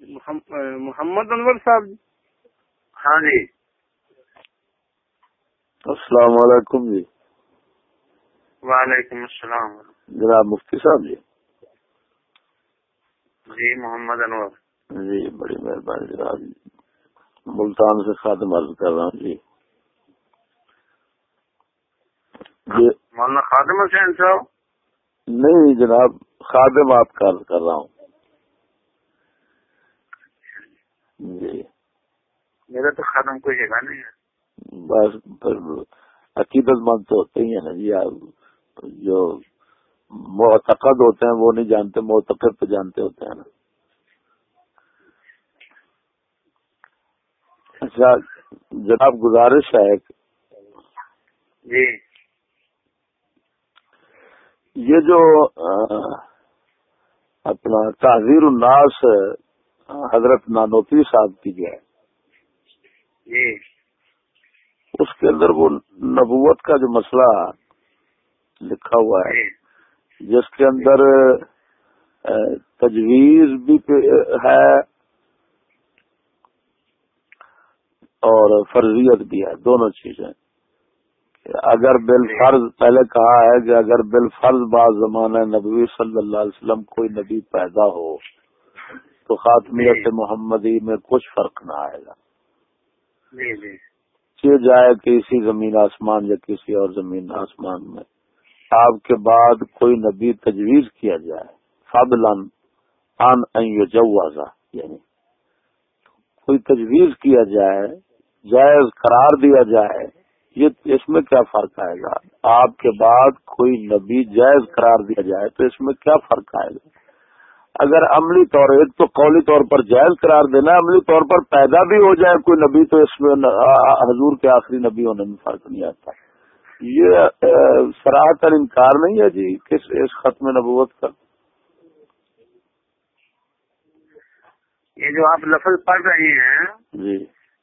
محمد انور صاحب جی۔ ہاں جی۔ السلام علیکم جی۔ وعلیکم السلام۔ جناب مفتی صاحب جی۔ جی محمد انور۔ جی بڑی مہربانی جناب۔ ملتان سے خاتم عرض کر رہا ہوں جی۔ مولانا خادم حسین صاحب۔ نہیں جناب خادم آپ کا عرض کر رہا ہوں۔ جی۔ میرا تو خادم کوئی جگہ نہیں ہے۔ بس عقیدت مند تو ہوتے ہی ہیں نا جی آپ جو معتقد ہوتے ہیں وہ نہیں جانتے معتقد تو جانتے ہوتے ہیں نا۔ اچھا جناب گزارش ہے جی۔ یہ جو اپنا تحزیر الناس حضرت نانوتی صاحب کی جو ہے جی۔ اس کے اندر وہ نبوت کا جو مسئلہ لکھا ہوا ہے جی۔ جس کے اندر تجویز بھی ہے اور فرضیت بھی ہے دونوں چیزیں۔ اگر بال فرض پہلے کہا ہے کہ اگر بال فرض بعض زمانہ نبوی صلی اللہ علیہ وسلم کوئی نبی پیدا ہو تو خاتمیت جی۔ محمدی میں کچھ فرق نہ آئے گا۔ جی جی۔ جائے کہ اسی زمین آسمان یا کسی اور زمین آسمان میں۔ آپ کے بعد کوئی نبی تجویز کیا جائے۔ فضلن ان جوازا یعنی کوئی تجویز کیا جائے جائز قرار دیا جائے یہ اس میں کیا فرق آئے گا؟ آپ کے بعد کوئی نبی جائز قرار دیا جائے تو اس میں کیا فرق آئے گا؟ اگر عملی طور ایک تو قولی طور پر جائز قرار دینا عملی طور پر پیدا بھی ہو جائے کوئی نبی تو اس میں حضور کے آخری نبی ہونے میں فرق نہیں آتا۔ یہ سراہتر انکار نہیں ہے جی کس اس ختم نبوت کا۔ یہ جو آپ لفظ پڑھ رہے ہیں جی۔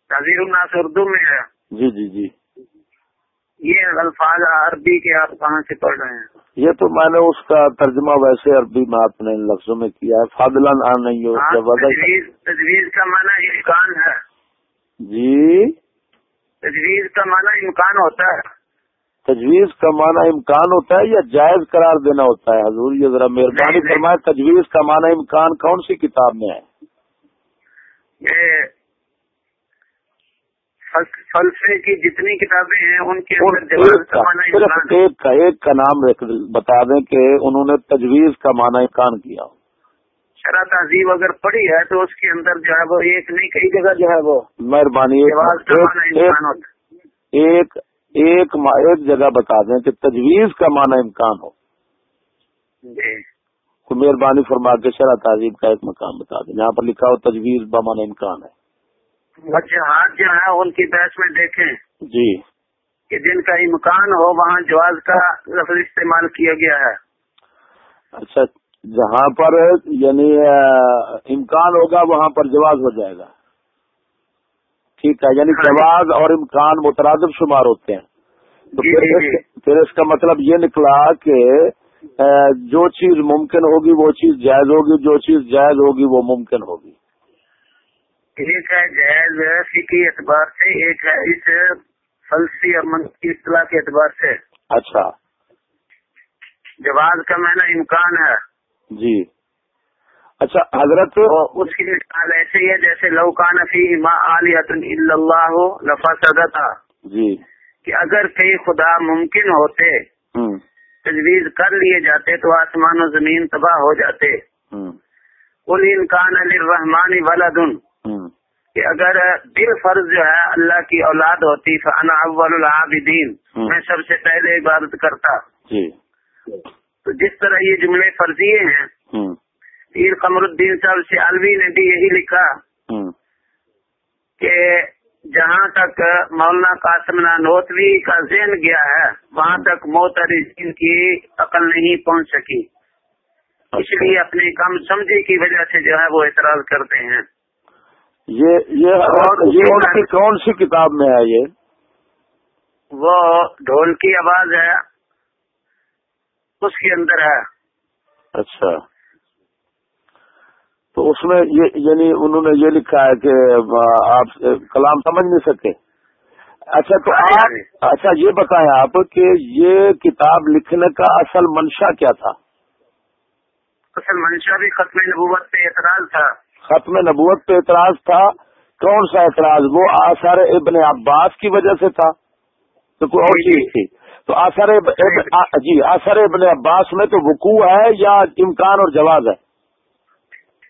تذیر الناس اردو میں ہے۔ جی جی جی۔ یہ الفاظ عربی کے آپ کہاں سے پڑھ رہے ہیں؟ یہ تو میں نے اس کا ترجمہ ویسے عربی میں اپنے لفظوں میں کیا ہے۔ فاضلان آ نہیں ہو ہاں، تجویز کا معنی امکان ہے۔ جی؟ تجویز کا معنی امکان ہوتا ہے۔ تجویز کا معنی امکان ہوتا ہے یا جائز قرار دینا ہوتا ہے؟ حضور یہ ذرا مہربانی فرمائے تجویز کا معنی امکان کون سی کتاب میں ہے؟ یہ فلسفے کی جتنی کتابیں ہیں ان کے اندر ایک کا ایک کا نام بتا دیں کہ انہوں نے تجویز کا معنی کان کیا۔ شرح تہذیب اگر پڑھی ہے تو اس کے اندر جو ہے وہ ایک نہیں کئی جگہ جو ہے وہ مہربانی ایک ایک ایک جگہ بتا دیں کہ تجویز کا معنی امکان ہو۔ جی۔ مہربانی فرما کے شرح تہذیب کا ایک مقام بتا دیں۔ یہاں پر لکھا ہو تجویز بمانا امکان ہے۔ وجہات جو ہیں ان کی بحث میں دیکھیں جی۔ کہ جن کا امکان ہو وہاں جواز کا لفظ استعمال کیا گیا ہے۔ اچھا جہاں پر یعنی امکان ہوگا وہاں پر جواز ہو جائے گا۔ ٹھیک ہے یعنی ہاں جی۔ جواز اور امکان مترادف شمار ہوتے ہیں۔ تو جی، جی، پھر اس کا مطلب یہ نکلا کہ جو چیز ممکن ہوگی وہ چیز جائز ہوگی جو چیز جائز ہوگی وہ ممکن ہوگی۔ ایک ہے جائز فکی اعتبار سے ایک ہے اس فلسی اور منفی اصطلاح کے اعتبار سے۔ اچھا۔ جواز کا میں امکان ہے۔ جی۔ اچھا حضرت اس کی مثال ایسے ہی ہے جیسے لوکان فی ما علیت اللہ لفا سدا تھا جی۔ کہ اگر کئی خدا ممکن ہوتے تجویز کر لیے جاتے تو آسمان و زمین تباہ ہو جاتے۔ کل انکان علی رحمان ولادن کہ اگر دل فرض جو ہے اللہ کی اولاد ہوتی فانا اول العابدین میں سب سے پہلے عبادت کرتا۔ جی۔ تو جس طرح یہ جملے فرضیے ہیں پیر قمر الدین صاحب سے الوی نے بھی یہی لکھا کہ جہاں تک مولانا قاسم نانوتوی کا ذہن گیا ہے وہاں تک موترین کی عقل نہیں پہنچ سکی۔ اس لیے اپنے کم سمجھے کی وجہ سے جو ہے وہ اعتراض کرتے ہیں۔ یہ یہ کون سی کتاب میں ہے یہ؟ وہ ڈھول کی آواز ہے۔ اس کے اندر ہے۔ اچھا۔ تو اس میں یہ یعنی انہوں نے یہ لکھا ہے کہ آپ کلام سمجھ نہیں سکے۔ اچھا تو آپ اچھا یہ بتائیں آپ کہ یہ کتاب لکھنے کا اصل منشا کیا تھا؟ اصل منشا بھی ختم نبوت پہ اعتراض تھا۔ ختم نبوت پہ اعتراض تھا۔ کون سا اعتراض؟ وہ آثار ابن عباس کی وجہ سے تھا۔ تو کوئی اور چیز تھی۔ تو آثر جی۔ آثر ابن عباس میں تو وقوع ہے یا امکان اور جواز ہے؟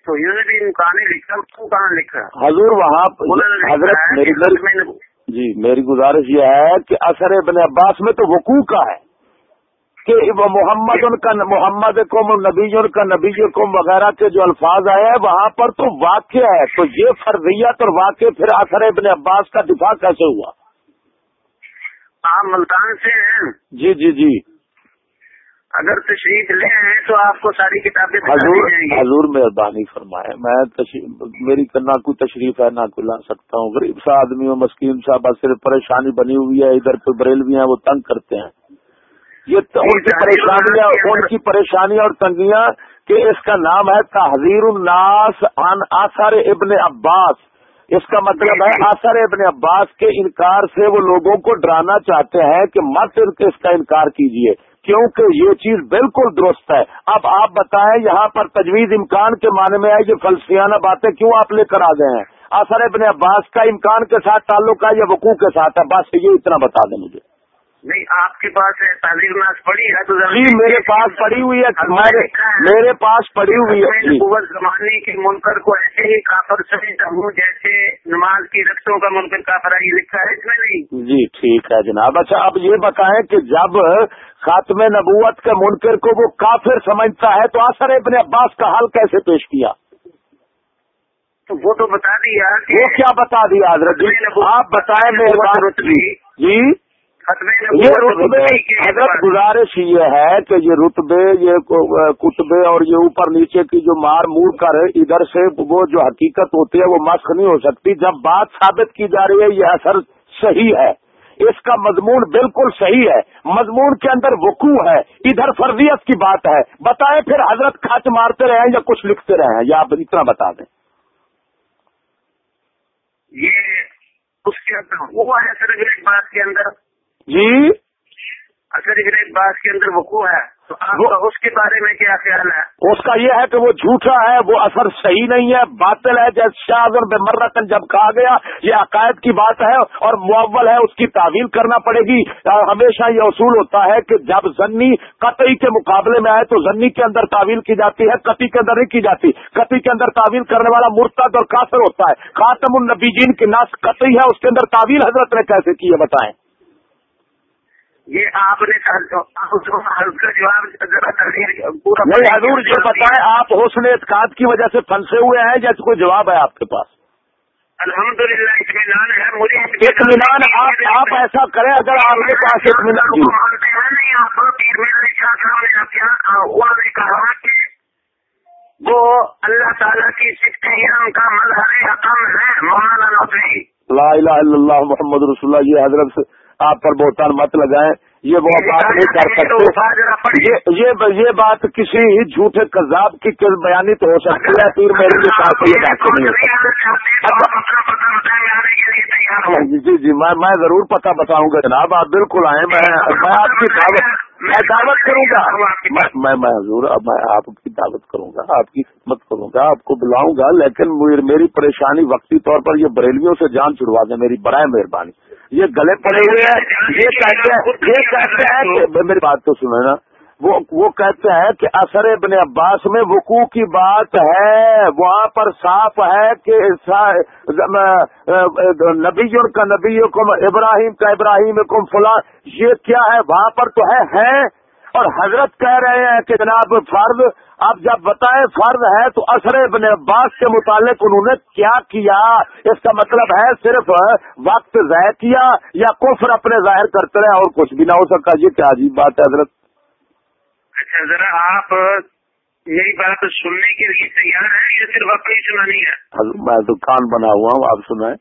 تو یہ بھی امکان لکھا کہاں لکھا حضور وہاں حضرت میری جی میری گزارش یہ ہے کہ اثر ابن عباس میں تو وقوع کا ہے۔ کہ وہ محمد ان کا محمد قوم نبی ان کا نبی قوم وغیرہ کے جو الفاظ آئے ہیں وہاں پر تو واقع ہے۔ تو یہ فرضیت اور واقع پھر اثر ابن عباس کا دفاع کیسے ہوا؟ آپ ملتان سے ہیں؟ جی جی جی۔ اگر تشریف لے ہیں تو آپ کو ساری کتابیں حضور حضور مہربانی فرمائے۔ میں میری نہ کوئی تشریف ہے نہ کوئی لا سکتا ہوں۔ غریب سا آدمی ہوں مسکین صاحب صرف پریشانی بنی ہوئی ہے ادھر پہ بریل بھی ہیں وہ تنگ کرتے ہیں۔ یہ ان کی پریشانیاں ان کی پریشانیاں اور تنگیاں کہ اس کا نام ہے تحزیر الناس عن آثار ابن عباس۔ اس کا مطلب ہے آثار ابن عباس کے انکار سے وہ لوگوں کو ڈرانا چاہتے ہیں کہ مت اس کا انکار کیجیے کیونکہ یہ چیز بالکل درست ہے۔ اب آپ بتائیں یہاں پر تجویز امکان کے معنی میں ہے یہ فلسفیانہ باتیں کیوں آپ لے کر آ گئے ہیں؟ اثر ابن عباس کا امکان کے ساتھ تعلق ہے یا وقوع کے ساتھ ہے؟ بس یہ اتنا بتا دیں مجھے۔ نہیں آپ کے پاس تعلیم ناز پڑی ہے تو جی میرے پاس پڑی ہوئی ہے میرے پاس پڑی ہوئی ہے۔ جی۔ زمانے کے منکر کو ایسے ہی کافر سمجھتا ہوں جیسے نماز کی رقصوں کا منکر کافر ہی لکھا ہے اس میں نہیں۔ جی ٹھیک ہے جناب۔ اچھا اب یہ بتائیں کہ جب خاتم نبوت کے منکر کو وہ کافر سمجھتا ہے تو اثر ابن عباس کا حل کیسے پیش کیا؟ تو وہ تو بتا دیا وہ کیا بتا دیا؟ حضرت جی آپ بتائیں جی؟ یہ رتبے حضرت گزارش یہ ہے کہ یہ رتبے یہ کتبے اور یہ اوپر نیچے کی جو مار مور کر ادھر سے وہ جو حقیقت ہوتی ہے وہ مسخ نہیں ہو سکتی۔ جب بات ثابت کی جا رہی ہے یہ اثر صحیح ہے۔ اس کا مضمون بالکل صحیح ہے۔ مضمون کے اندر وقوع ہے۔ ادھر فرضیت کی بات ہے۔ بتائیں پھر حضرت کھانچ مارتے رہے یا کچھ لکھتے رہے یا آپ اتنا بتا دیں۔ یہ اس کے اندر وہ ہے سر بات کے اندر۔ جی؟ اگر ایک بات کے اندر وقوع ہے تو آپ کا اس کے بارے میں کیا خیال ہے؟ اس کا یہ ہے کہ وہ جھوٹا ہے وہ اثر صحیح نہیں ہے باطل ہے جیسے شاہ بے مرتن جب کہا گیا یہ عقائد کی بات ہے اور معول ہے اس کی تعویل کرنا پڑے گی۔ ہمیشہ یہ اصول ہوتا ہے کہ جب زنی قطعی کے مقابلے میں آئے تو زنی کے اندر تعویل کی جاتی ہے قطعی کے اندر نہیں کی جاتی۔ قطعی کے اندر تعویل کرنے والا مرتد اور کافر ہوتا ہے۔ خاتم النبیجین کی نس قطعی ہے اس کے اندر تعویل حضرت نے کیسے کی ہے بتائیں؟ یہ آپ نے نہیں حضور یہ بتائیں آپ حوصل اعتقاد کی وجہ سے پھنسے ہوئے ہیں جیسے کوئی جواب ہے آپ کے پاس؟ الحمد للہ اطمینان ہے مجھے اطمینان آپ ایسا کریں اگر آپ کے پاس اطمینان نے کہا کہ وہ اللہ تعالیٰ کی ان کا مظہر حکم ہے مولانا لا الہ الا اللہ محمد رسول اللہ یہ حضرت آپ پر بہتان مت لگائیں یہ وہ بات نہیں کر سکتے۔ یہ بات کسی ہی جھوٹے کذاب کی بیانی تو ہو سکتی ہے؟ پھر میرے کے ساتھ یہ بات نہیں جی جی جی میں ضرور پتہ بتاؤں گا۔ جناب آپ بالکل آئیں میں میں آپ کی دعوت میں دعوت کروں گا۔ میں میں حضور میں آپ کی دعوت کروں گا آپ کی خدمت کروں گا آپ کو بلاؤں گا لیکن میری پریشانی وقتی طور پر یہ بریلیوں سے جان چھڑوا دیں میری برائے مہربانی۔ یہ گلے پڑے ہوئے ہیں یہ کہتے ہیں یہ کہتے ہیں میری بات تو سنو نا وہ وہ کہتے ہیں کہ اثر ابن عباس میں وقوع کی بات ہے، وہاں پر صاف ہے کہ نبی کا نبی کم ابراہیم کا ابراہیم کم فلاں، یہ کیا ہے؟ وہاں پر تو ہے ہے اور حضرت کہہ رہے ہیں کہ جناب فرض اب جب بتائیں فرض ہے تو اثر ابن عباس کے متعلق انہوں نے کیا کیا؟ اس کا مطلب ہے صرف وقت ضائع کیا یا کفر اپنے ظاہر کرتے رہے اور کچھ بھی نہ ہو سکا یہ کیا عجیب بات ہے حضرت؟ اچھا ذرا آپ یہی بات سننے کے لیے تیار ہیں یا صرف آپ کو ہی سنانی ہے؟ میں دکان بنا ہوا ہوں آپ سنائیں۔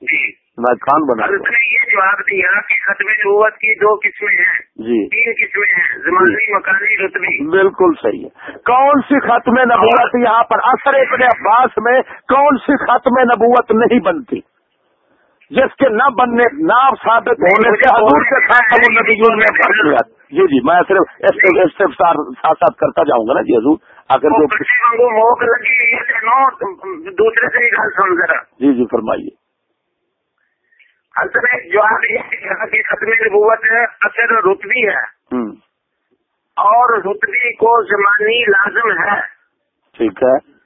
جی۔ میں کان بنا نے یہ جواب دیا کہ ختم نبوت کی دو قسمیں ہیں۔ جی۔ تین قسمیں ہیں زمانی مکانی رتبی۔ بالکل صحیح ہے۔ کون سی ختم نبوت یہاں پر اثر ابن عباس میں کون سی ختم نبوت نہیں بنتی؟ جس کے نہ بننے نہ ثابت ہونے سے حضور کے خاتم النبیون میں فرق جی جی میں صرف ساتھ ساتھ کرتا جاؤں گا نا جی حضور۔ اگر جو موک لگی دوسرے سے ذرا۔ جی جی فرمائیے۔ اصل میں جو آپ یہ ختم نبوت اثر رتبی ہے۔ اور رتبی کو زمانی لازم ہے۔ ٹھیک ہے۔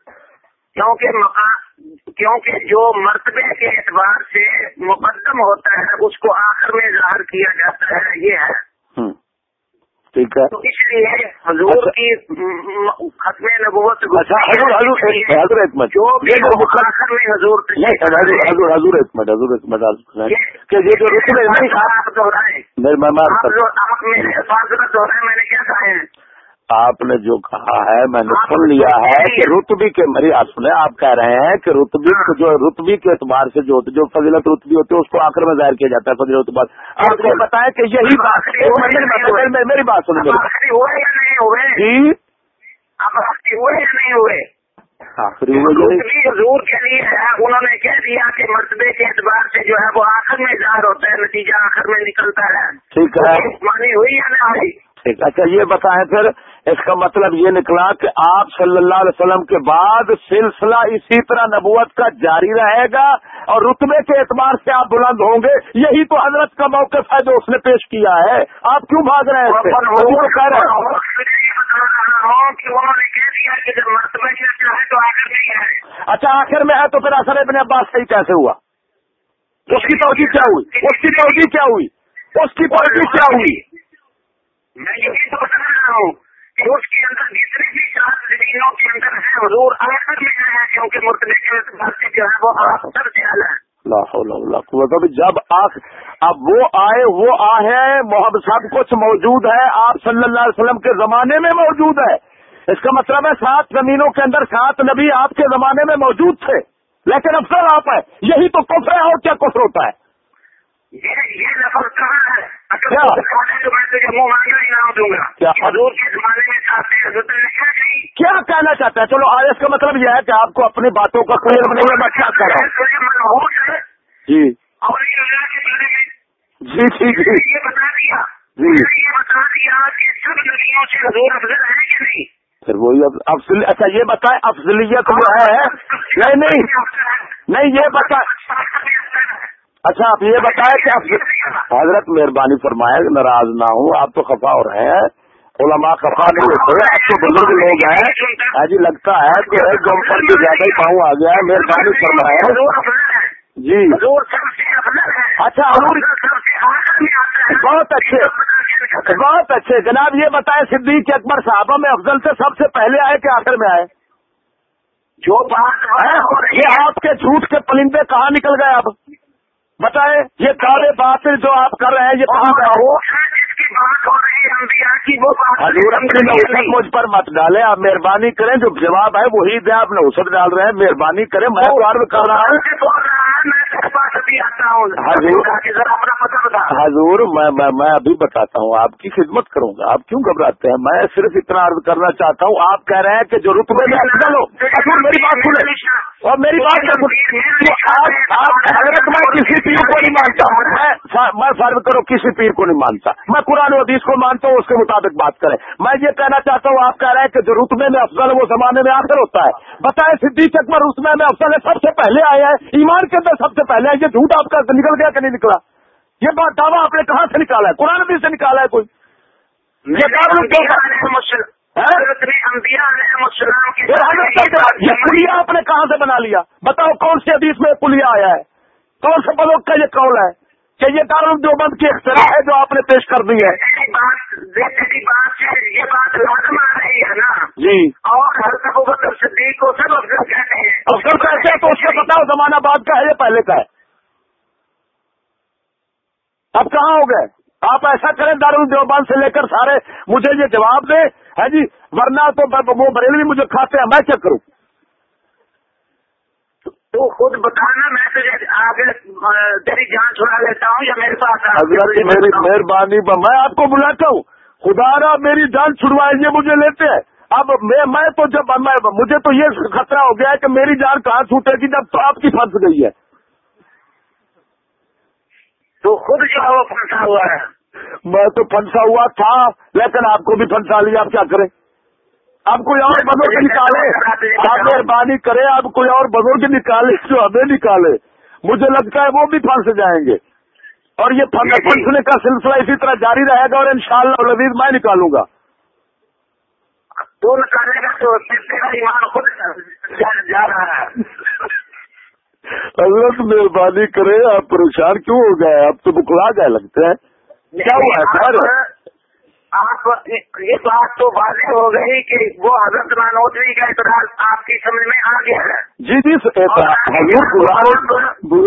کیونکہ مقام کیونکہ جو مرتبے کے اعتبار سے مقدم ہوتا ہے اس کو آخر میں ظاہر کیا جاتا ہے یہ ہے۔ ٹھیک ہے اس لیے حضور کی ختم نبوت اچھا، حضور حضور جو آخر میں حضور حضور حضور منٹ حضور کہ یہ جو میں نے کیا کہا ہے آپ نے جو کہا ہے میں نے سن لیا ہے کہ رتبی کے میری آپ سنیں آپ کہہ رہے ہیں کہ رتبی جو رتبی کے اعتبار سے جو جو فضیلت رتبی ہوتی ہے اس کو آخر میں ظاہر کیا جاتا ہے فضیلت بعد۔ آپ کو بتائیں کہ یہی بات میری بات سنیں جی۔ نہیں ہوئے؟ حضور کے لیے انہوں نے کہہ دیا کہ مرتبے کے اعتبار سے جو ہے وہ آخر میں ظاہر ہوتا ہے نتیجہ آخر میں نکلتا ہے۔ ٹھیک ہے۔ ہوئی یا نہ ہوئی؟ ٹھیک اچھا یہ بتائیں پھر اس کا مطلب یہ نکلا کہ آپ صلی اللہ علیہ وسلم کے بعد سلسلہ اسی طرح نبوت کا جاری رہے گا اور رتبے کے اعتبار سے آپ بلند ہوں گے یہی تو حضرت کا موقف ہے جو اس نے پیش کیا ہے۔ آپ کیوں بھاگ رہے ہیں اچھا آخر میں ہے تو پھر اثر ابن عباس صحیح کیسے ہوا؟ اس کی توجہ کیا ہوئی؟ اس کی توجہ کیا ہوئی؟ اس کی توجہ کیا ہوئی؟ میں یہی تو بتا رہا ہوں اس کے اندر جتنے بھی چار زمینوں کے اندر ہے حضور آخر میں ہے، کیونکہ مرتبے کے اعتبار سے جو ہے وہ سب خیال ہے۔ مطلب جب آخ اب وہ آئے وہ آئے محمد سب کچھ موجود ہے، آپ صلی اللہ علیہ وسلم کے زمانے میں موجود ہے۔ اس کا مطلب ہے سات زمینوں کے اندر سات نبی آپ کے زمانے میں موجود تھے، لیکن افسر آپ ہے یہی تو کفر ہے اور کیا کفر ہوتا ہے؟ یہ لفظ کہاں ہے کیا کہنا چاہتا ہے؟ چلو آج اس کا مطلب یہ ہے کہ آپ کو اپنی باتوں کا کلیئر کوئی میں کیا کر رہا ہوں جی۔ جی جی جی۔ یہ بتا دیا جی۔ یہ بتا دیا کہ سب نبیوں سے حضور افضل ہے کہ نہیں پھر وہی افضل اچھا یہ بتائیں، افضلیت جو ہے؟ نہیں نہیں نہیں، یہ بتائیں۔ اچھا آپ یہ بتائیں کہ حضرت مہربانی فرمائے ناراض نہ ہوں آپ تو خفا ہو رہے ہیں۔ علماء خفا نہیں ہوتے آپ تو بزرگ لوگ ہیں۔ جی لگتا ہے کہ گم پر بھی زیادہ ہی پاؤں آ گیا ہے۔ مہربانی فرمائے۔ جی۔ اچھا بہت اچھے۔ بہت اچھے۔ جناب یہ بتائیں صدیق اکبر صاحبہ میں افضل سے سب سے پہلے آئے کہ آخر میں آئے؟ جو بات یہ آپ کے جھوٹ کے پلندے کہاں نکل گئے اب؟ بتائیں، یہ سارے باطل جو آپ کر رہے ہیں، یہ کہاں کا ہو؟ مجھ پر مت ڈالیں، آپ مہربانی کریں، جو جواب ہے وہی دیں، آپ نے اسے ڈال رہے ہیں، مہربانی کریں، میں عرض کر رہا ہوں۔ حضور میں ابھی بتاتا ہوں آپ کی خدمت کروں گا۔ آپ کیوں گھبراتے ہیں؟ میں صرف اتنا عرض کرنا چاہتا ہوں آپ کہہ رہے ہیں کہ جو رتبے میں افضل ہو حضور میری بات سنیں۔ اور میری بات حضرت میں کسی پیر کو نہیں مانتا۔ میں فرض کرو کسی پیر کو نہیں مانتا۔ میں قرآن حدیث کو مانتا ہوں اس کے مطابق بات کریں۔ میں یہ کہنا چاہتا ہوں آپ کہہ رہے ہیں کہ جو رتبے میں افضل وہ زمانے میں آخر ہوتا ہے۔ بتائیں صدیق اکبر رتبے میں افضل ہے سب سے پہلے آیا ہے ایمان کے اندر سب سے پہلے یہ جھوٹ آپ کا نکل گیا کہ نہیں نکلا؟ یہ بات دعویٰ آپ نے کہاں سے نکالا ہے؟ قرآن بھی سے نکالا ہے کوئی؟ یہ پلیا آپ نے کہاں سے بنا لیا؟ بتاؤ کون سی حدیث میں پلیا آیا ہے؟ کون سے بلوک کا یہ قول ہے کہ یہ دارال دیوبند کی اختراع ہے جو آپ نے پیش کر دی ہے؟ یہ بات لازم آ رہی ہے نا۔ جی۔ اور ہر صدیق کو سب افضل کہتے ہیں۔ افضل کہتے ہیں تو اس کا بتاؤ زمانہ بعد کا ہے یہ پہلے کا ہے؟ اب کہاں ہو گئے؟ آپ ایسا کریں دارال دیوبند سے لے کر سارے مجھے یہ جواب دیں۔ ہے جی؟ ورنہ تو وہ بریلوی مجھے کھاتے ہیں میں کیا کروں۔ تو خود بتانا میں تجھے آگے تیری جان چھڑا لیتا ہوں یا میرے پاس حضرت میری مہربانی میں آپ کو بلاتا ہوں۔ خدا را میری جان چھڑوائے مجھے لیتے ہیں۔ اب میں میں تو جب مجھے تو یہ خطرہ ہو گیا ہے کہ میری جان کہاں چھوٹے گی جب تو آپ کی پھنس گئی ہے۔ تو خود جو ہے وہ پھنسا ہوا ہے۔ میں تو پھنسا ہوا تھا لیکن آپ کو بھی پھنسا لیا آپ کیا کریں؟ آپ کوئی اور بزرگ نکالے۔ آپ مہربانی کرے آپ کوئی اور بزرگ نکالے جو ہمیں نکالے۔ مجھے لگتا ہے وہ بھی پھنس جائیں گے۔ اور یہ پھنسنے کا سلسلہ اسی طرح جاری رہے گا اور انشاءاللہ شاء اللہ میں نکالوں گا۔ تو نکالے گا تو خود جا رہا ہے۔ حضرت مہربانی کرے آپ پریشان کیوں ہو گئے؟ آپ تو بکلا گئے لگتے ہیں۔ کیا ہوا ہے؟ سر آپ یہ بات تو واضح ہو گئی کہ وہ حضرت مانوتری کا اعتراض آپ کی سمجھ میں آ گیا ہے۔ جی جی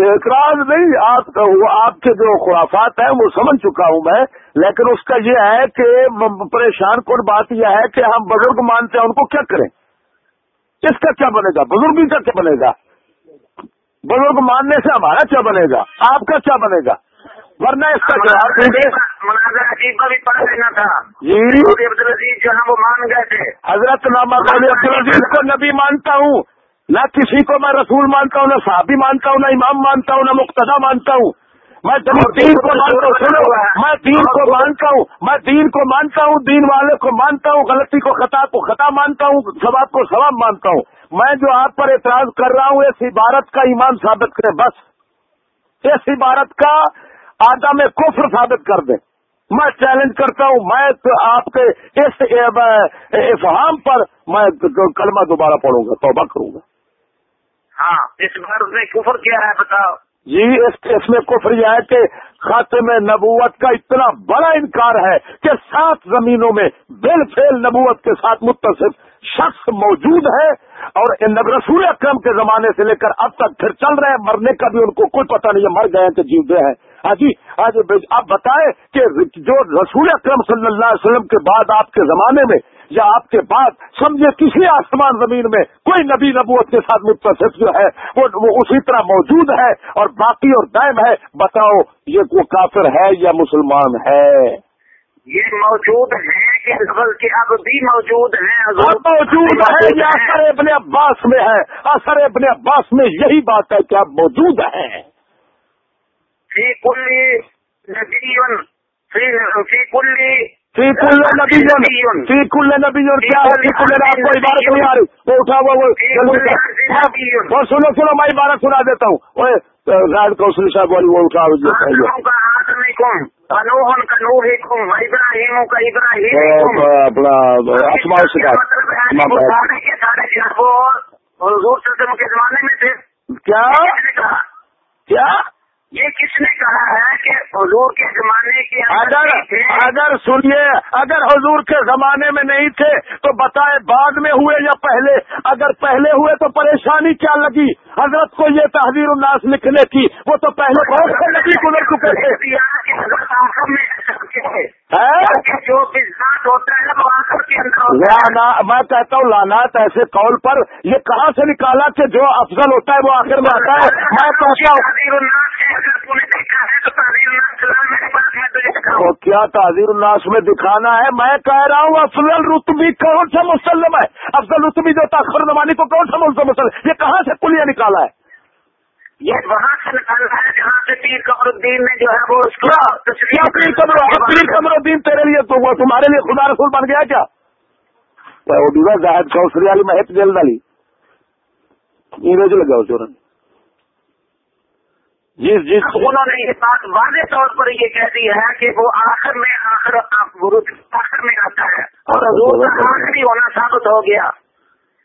اعتراض نہیں آپ آپ کے جو خرافات ہیں وہ سمجھ چکا ہوں میں۔ لیکن اس کا یہ ہے کہ پریشان کن بات یہ ہے کہ ہم بزرگ مانتے ہیں ان کو کیا کریں؟ اس کا کیا بنے گا؟ بزرگی کا کیا بنے گا؟ بزرگ ماننے سے ہمارا کیا بنے گا؟ آپ کا کیا بنے گا؟ ورنہ اس کا جواب مناظر عجیب کا بھی پڑھ لینا تھا۔ جی۔ عبد العزیز جو ہے وہ مان گئے تھے۔ حضرت عبد العزیز کو نبی مانتا ہوں۔ نہ کسی کو میں رسول مانتا ہوں نہ صحابی مانتا ہوں نہ امام مانتا ہوں نہ مقتدا مانتا ہوں۔ میں دین کو مانتا ہوں سنو۔ میں دین کو مانتا ہوں۔ میں دین کو مانتا ہوں دین والے کو مانتا ہوں غلطی کو خطا کو خطا مانتا ہوں ثواب کو ثواب مانتا ہوں۔ میں جو آپ پر اعتراض کر رہا ہوں اس عبارت کا ایمان ثابت کرے بس۔ اس عبارت کا میں کفر ثابت کر دیں۔ میں چیلنج کرتا ہوں میں آپ کے اس افہام پر میں کلمہ دوبارہ پڑھوں گا توبہ کروں گا۔ ہاں اس بار اس نے کفر کیا ہے بتاؤ۔ جی اس میں کفر یہ ہے کہ خاتم نبوت کا اتنا بڑا انکار ہے کہ سات زمینوں میں بل فیل نبوت کے ساتھ متصف شخص موجود ہے اور رسول اکرم کے زمانے سے لے کر اب تک پھر چل رہے ہیں، مرنے کا بھی ان کو کوئی پتہ نہیں ہے، مر گئے ہیں کہ جیوتے ہیں۔ ہاں جی آج آپ بتائیں کہ جو رسول اکرم صلی اللہ علیہ وسلم کے بعد آپ کے زمانے میں یا آپ کے بعد سمجھے کسی آسمان زمین میں کوئی نبی نبوت کے ساتھ متصف جو ہے وہ اسی طرح موجود ہے اور باقی اور دائم ہے۔ بتاؤ، یہ وہ کافر ہے یا مسلمان ہے؟ یہ موجود ہے کہ بلکہ اب بھی موجود ہیں موجود ہے یا اثر ابن عباس میں ہے۔ اثر ابن عباس میں یہی بات ہے کہ اب موجود ہے فی کلی نبی فی کلی فی کل نبی فی کل نبی کیا ہے فی کل آپ کو عبارت نہیں آ رہی۔ وہ اٹھا ہوا وہ سنو سنو میں عبارت سنا دیتا ہوں۔ غیر کوشل صاحب والی وہ اٹھا۔ کم ابراہیم کا ابراہیم اپنا سے حضور کے زمانے میں تھے کیا کیا یہ کس نے کہا ہے کہ حضور کے زمانے کے اگر اگر سنیے اگر حضور کے زمانے میں نہیں تھے تو بتائے بعد میں ہوئے یا پہلے؟ اگر پہلے ہوئے تو پریشانی کیا لگی؟ حضرت کو یہ تحریر الناس لکھنے کی وہ تو پہلے بہت سے نبی گزر چکے تھے۔ جو ہوتا ہے میں کہتا ہوں لانات ایسے قول پر یہ کہاں سے نکالا کہ جو افضل ہوتا ہے وہ آخر میں آتا ہے؟ میں کہتا ہوں کیا تعزیر الناس میں دکھانا ہے؟ میں کہہ رہا ہوں افضل رتبی کون سا مسلم ہے؟ افضل رتبی جو تاخر نمانی کو کون سا مسلم یہ کہاں سے کلیہ نکالا ہے؟ یہ وہاں سے نکالا ہے جہاں سے پیر قمر الدین نے جو ہے وہ پیر قمر الدین تیرے لیے تو وہ تمہارے لیے خدا رسول بن گیا کیا؟ زاہد چوسری والی محت جیل ڈالی لگا چورن۔ جی جی انہوں نے یہ بات واضح طور پر یہ کہہ دی ہے کہ وہ آخر میں آخر آخر میں آتا ہے اور آخری ہونا ثابت ہو گیا۔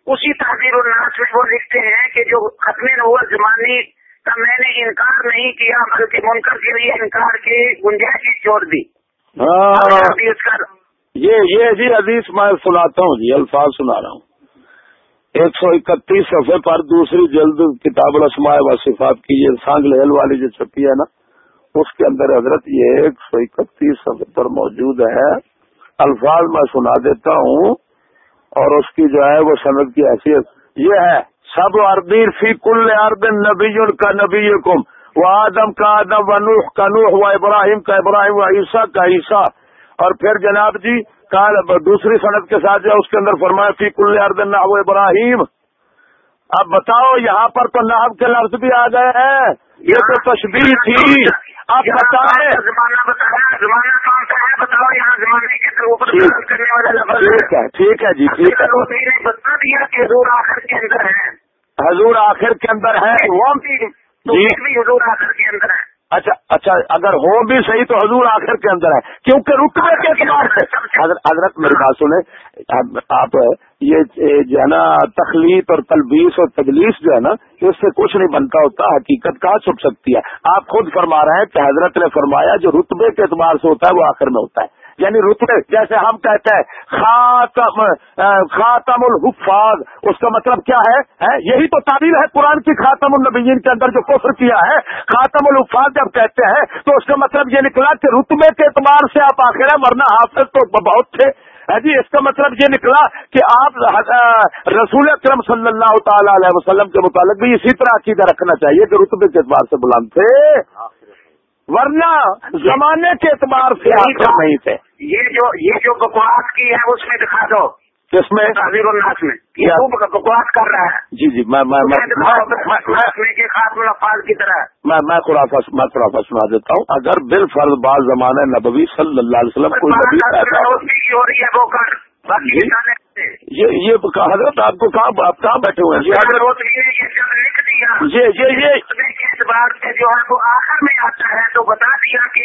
اسی تحریر الناس میں وہ لکھتے ہیں کہ جو ختم نوت زمانی کا میں نے انکار نہیں کیا بلکہ منکر کے لیے انکار کی گنجائش چھوڑ دی۔ ہاں۔ یہ یہ جی عزیز میں سناتا ہوں جی الفاظ سنا رہا ہوں۔ ایک سو اکتیس صفحے پر دوسری جلد کتاب الاسماء و صفات کی یہ سانگ لہل والی جو چھپی ہے نا، اس کے اندر حضرت یہ ایک سو اکتیس صفحے پر موجود ہے۔ الفاظ میں سنا دیتا ہوں اور اس کی جو ہے وہ صنعت کی حیثیت۔ یہ ہے، سب اردین فی کل اردن نبی کا نبی کم۔ وہ آدم کا آدم و نوح کا نوح و ابراہیم کا ابراہیم و عیسیٰ کا عیسیٰ۔ اور پھر جناب جی کال دوسری صنعت کے ساتھ جو اس کے اندر فرمایا فی کل اردن نہ ابراہیم۔ اب بتاؤ یہاں پر تو نحب کے لفظ بھی آ گئے ہیں۔ یہ تو تشبیح تھی۔ آپ بتائیں۔ ٹھیک ہے ٹھیک ہے جی ٹھیک ہے۔ بتا دیا کہ حضور آخر کے اندر ہے حضور آخر کے اندر ہے وہ جی حضور آخر کے اندر ہے اچھا اچھا اگر ہو بھی صحیح تو حضور آخر کے اندر ہے۔ کیونکہ رتبے کے اعتبار سے حضرت میری بات سنیں۔ آپ، یہ جو ہے نا، تخلیق اور تلبیس اور تجلیس جو ہے نا اس سے کچھ نہیں بنتا ہوتا، حقیقت کہاں چھپ سکتی ہے؟ آپ خود فرما رہے ہیں کہ حضرت نے فرمایا، جو رتبے کے اعتبار سے ہوتا ہے، وہ آخر میں ہوتا ہے۔ یعنی رتبے، جیسے ہم کہتے ہیں، خاتم خاتم الحفاظ، اس کا مطلب کیا ہے؟ یہی تو تعبیر ہے قرآن کی خاتم النبیین کے اندر جو کفر کیا ہے، خاتم الحفاظ جب کہتے ہیں، تو اس کا مطلب یہ نکلا کہ رتبے کے اعتبار سے آپ آخر ہے ورنہ حافظ تو بہت تھے۔ جی اس کا مطلب یہ نکلا کہ آپ رسول اکرم صلی اللہ تعالی علیہ وسلم کے متعلق بھی اسی طرح عقیدہ رکھنا چاہیے کہ رتبے کے اعتبار سے بلند تھے۔ ورنہ زمانے کے اعتبار سے نہیں تھے یہ جو یہ جو بکواس کی ہے اس میں دکھا دو۔ کس میں؟ الناس میں۔ یہ بکواس کر رہا ہے۔ جی جی میں میں خاص الفاظ کی طرح۔ میں میں خرافہ میں خرافہ سنا دیتا ہوں۔ اگر بال فرض باز زمانہ نبوی صلی اللہ علیہ وسلم کوئی یہ یہ حضرت آپ کو کہاں آپ کہاں بیٹھے ہوئے ہیں؟ یہ یہ یہ بار سے جو ہے وہ آخر میں آتا ہے تو بتا دیا کہ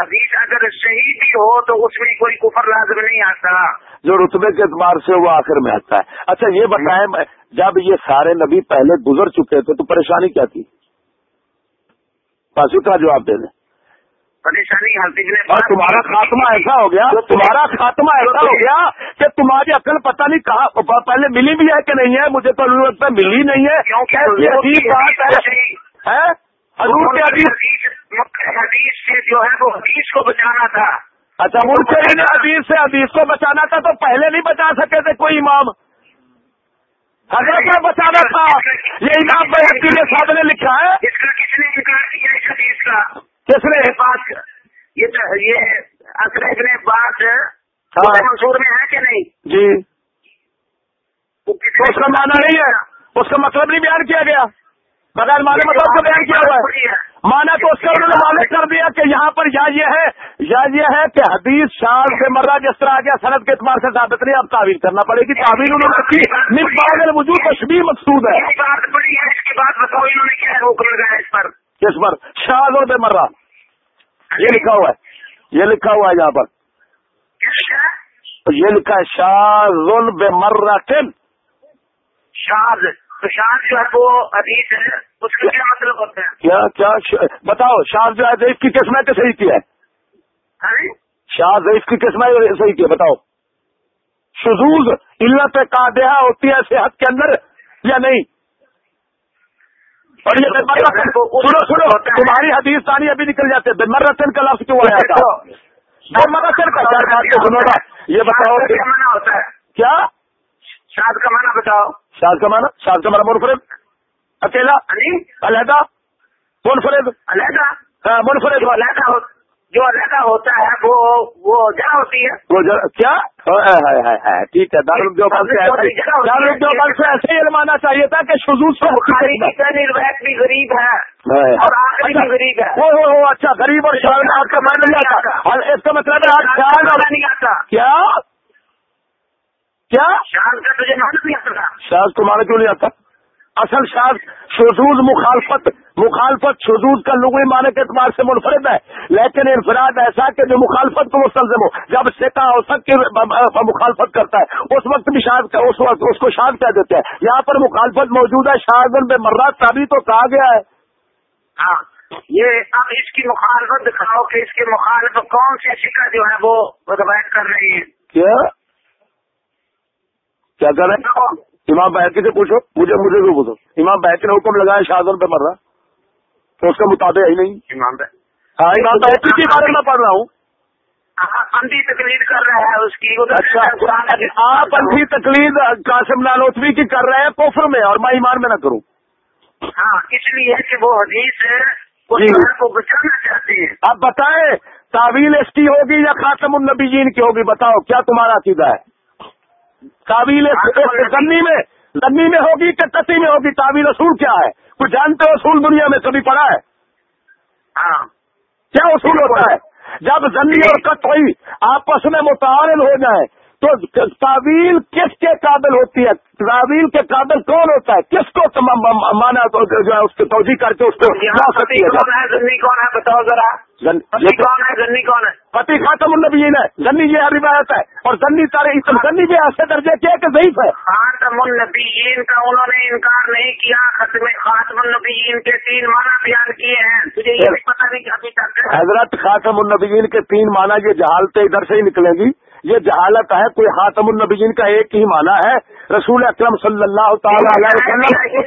حدیث اگر صحیح بھی ہو تو اس میں کوئی کفر لازم نہیں آتا۔ جو رتبے کے اعتبار سے وہ آخر میں آتا ہے۔ اچھا یہ بتائیں جب یہ سارے نبی پہلے گزر چکے تھے تو پریشانی کیا تھی؟ پاسو کا جواب دے دیں۔ پریشانی اور تمہارا خاتمہ ایسا ہو گیا؟ تمہارا خاتمہ ایسا ہو گیا کہ تمہاری عقل پتہ نہیں کہا پہلے ملی بھی ہے کہ نہیں ہے؟ مجھے تو ضرورت ہے ملی نہیں ہے۔ بات ہے۔ حضور کے حدیث سے جو ہے وہ حدیث کو بچانا تھا۔ اچھا نے حدیث سے حدیث کو بچانا تھا تو پہلے نہیں بچا سکے تھے کوئی امام۔ حضرت کو بچانا تھا۔ یہ امام بحقی نے صاحب نے لکھا ہے۔ اس کا کس نے انکار کیا اس حدیث کا؟ کس نے بات یہ یہ اصل بات ہاں۔ منصور میں ہے کہ نہیں؟ جی۔ اس کا مانا نہیں ہے۔ اس کا مطلب نہیں بیان کیا گیا۔ بغیر مانے مطلب کو بیان کیا ہوا ہے۔ مانا تو اس کا انہوں نے واضح کر دیا کہ یہاں پر یا یہ ہے یا یہ ہے کہ حدیث شال سے مرا جس طرح آ گیا صنعت کے اعتبار سے ثابت نہیں اب تعویل کرنا پڑے گی۔ تعویل انہوں نے رکھی وجود تشبیح مقصود ہے۔ اس کے بعد بتاؤ انہوں نے کیا روک لگا اس پر۔ کس پر شاہ بے مرا یہ لکھا ہوا ہے۔ یہ لکھا ہوا ہے یہاں پر۔ یہ لکھا ہے شاہ بے مرا کن شاہ شاہ جو ہے وہ حدیث ہے اس کا کیا مطلب ہوتا ہے کیا کیا؟ بتاؤ شاہ جو ہے ضعیف کی قسم ہے کہ صحیح کی ہے۔ ہاں؟ شاہ ضعیف کی قسم ہے صحیح کی ہے بتاؤ۔ شزوز علت قادہ ہوتی ہے صحت کے اندر یا نہیں؟ اور یہ سنو سنو تمہاری حدیث ثانی ابھی نکل جاتے بمر رسن کا لفظ کیوں آیا؟ تھا بمر رسن کا چار بات سنو گا یہ بتاؤ۔ کیا؟ شاد کا مانا بتاؤ۔ شاد کا مانا شاد کا مانا منفرد۔ اکیلا؟ علیحدہ؟ منفرد؟ علیحدہ؟ ہاں منفرد۔ علیحدہ جو علیحدہ ہوتا ہے وہ وہ جگہ ہوتی ہے۔ وہ کیا؟ ٹھیک ہے سے دارالدوبال سے ایسے ہی علمانا چاہیے تھا کہ شزو سے بھی غریب ہے۔ اور آخری بھی غریب ہے۔ وہ اچھا غریب اور کا مان نہیں آتا۔ اس کا مطلب ہے آپ خیال نہیں آتا۔ کیا؟ کیا؟ شاز کا تجھے نہیں آتا۔ شاز تمہارا کیوں نہیں آتا؟ اصل شاز شزوز مخالفت مخالفت شزوز کا لغوی معنی کے اعتبار سے منفرد ہے لیکن انفراد ایسا کہ جو مخالفت کو مستلزم ہو جب سکا ہو سک کی مخالفت کرتا ہے اس وقت بھی شاد اس وقت اس کو شاد کہہ دیتے ہیں۔ یہاں پر مخالفت موجود ہے شاہدن بے مرات تبھی تو کہا گیا ہے۔ ہاں یہ اب اس کی مخالفت دکھاؤ کہ اس کے مخالف کون سی شکا جو ہے وہ روایت کر رہی ہے۔ کیا؟ کیا کر رہے ہیں؟ امام بحقی سے پوچھو مجھے مجھے بھی پوچھو۔ امام بحقی نے حکم لگایا شاہدن پہ مر رہا تو اس کا مطابق ہی نہیں۔ امام ہاں امام کے بارے میں پڑھ رہا ہوں۔ اندھی تقلید کر رہا ہے اس کی۔ اچھا آپ اندھی تقلید قاسم نانوتوی کی کر رہے ہیں کفر میں اور میں ایمان میں نہ کروں۔ ہاں اس لیے کہ وہ حدیث جی۔ کو بچانا چاہتے ہیں اب بتائیں تعویل اس کی ہوگی یا خاتم النبیین کی ہوگی؟ بتاؤ کیا تمہارا عقیدہ ہے؟ تعویل گنی میں گنی میں ہوگی کہ کتی میں ہوگی؟ تعویل اصول کیا ہے؟ کچھ جانتے ہو اصول دنیا میں کبھی پڑا ہے؟ ہاں۔ کیا اصول ہوتا ہے؟ جب زنی اور کٹ ہوئی آپس میں متعارن ہو جائیں تو تعویل کس کے قابل ہوتی ہے؟ تعویل کے قابل کون ہوتا ہے؟ کس کو مانا جو ہے اس کی توجہ کر کے اس کو کون ہے؟ بتاؤ ذرا۔ کون ہے؟ گنی کون ہے؟ پتی خاتم النبیین ہے۔ زنی یہ روایت ہے۔ اور زنی سارے زنی بھی ایسے درجے کے کہ ضعیف ہے۔ خاتم النبیین کا انہوں نے انکار نہیں کیا ختم خاتم النبیین کے تین معنی بیان کیے ہیں۔ تجھے یہ پتا نہیں تک حضرت خاتم النبیین کے تین معنی یہ جہالتیں ادھر سے ہی نکلیں گی۔ یہ جہالت ہے کوئی خاتم النبیین کا ایک ہی معنی ہے۔ رسول اکرم صلی اللہ تعالی علیہ وسلم۔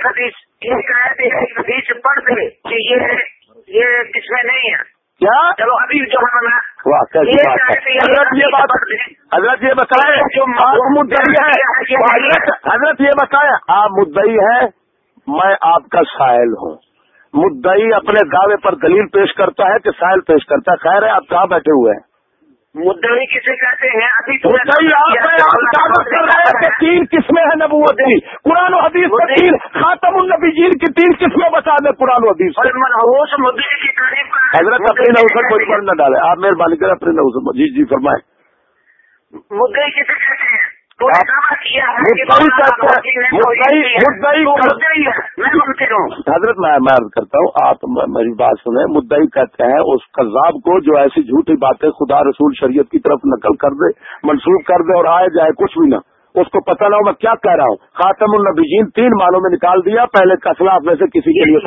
پڑھ دے کہ یہ کس میں نہیں ہے۔ کیا؟ چلو ابھی جو حضرت یہ بات حضرت یہ بتائے آپ مدعی ہے۔ حضرت یہ بتائے آپ مدعی ہے میں آپ کا سائل ہوں۔ مدعی اپنے دعوے پر دلیل پیش کرتا ہے کہ سائل پیش کرتا ہے۔ خیر ہے آپ کہاں بیٹھے ہوئے ہیں؟ مدعی کسے کہتے ہیں؟ ابھی تین قسمیں ہیں نبوت کی۔ قرآن و حدیث میں تین خاتم النبی جین کی تین قسمیں بتا دیں قرآن و حدیث مدعی کی تعریف حضرت اپنی نوسر کوئی پر نہ ڈالے آپ مہربانی کریں اپنے نوسر جی جی فرمائیں۔ مدعی کسے کہتے ہیں؟ حضرت میں عرض کرتا ہوں آپ میری بات سنیں مدعی کہتے ہیں اس قذاب کو جو ایسی جھوٹی باتیں خدا رسول شریعت کی طرف نقل کر دے منسوخ کر دے اور آئے جائے کچھ بھی نہ۔ اس کو پتہ نہ ہو میں کیا کہہ رہا ہوں۔ خاتم النبیین تین مالوں میں نکال دیا پہلے کسلاف میں سے کسی کے لیے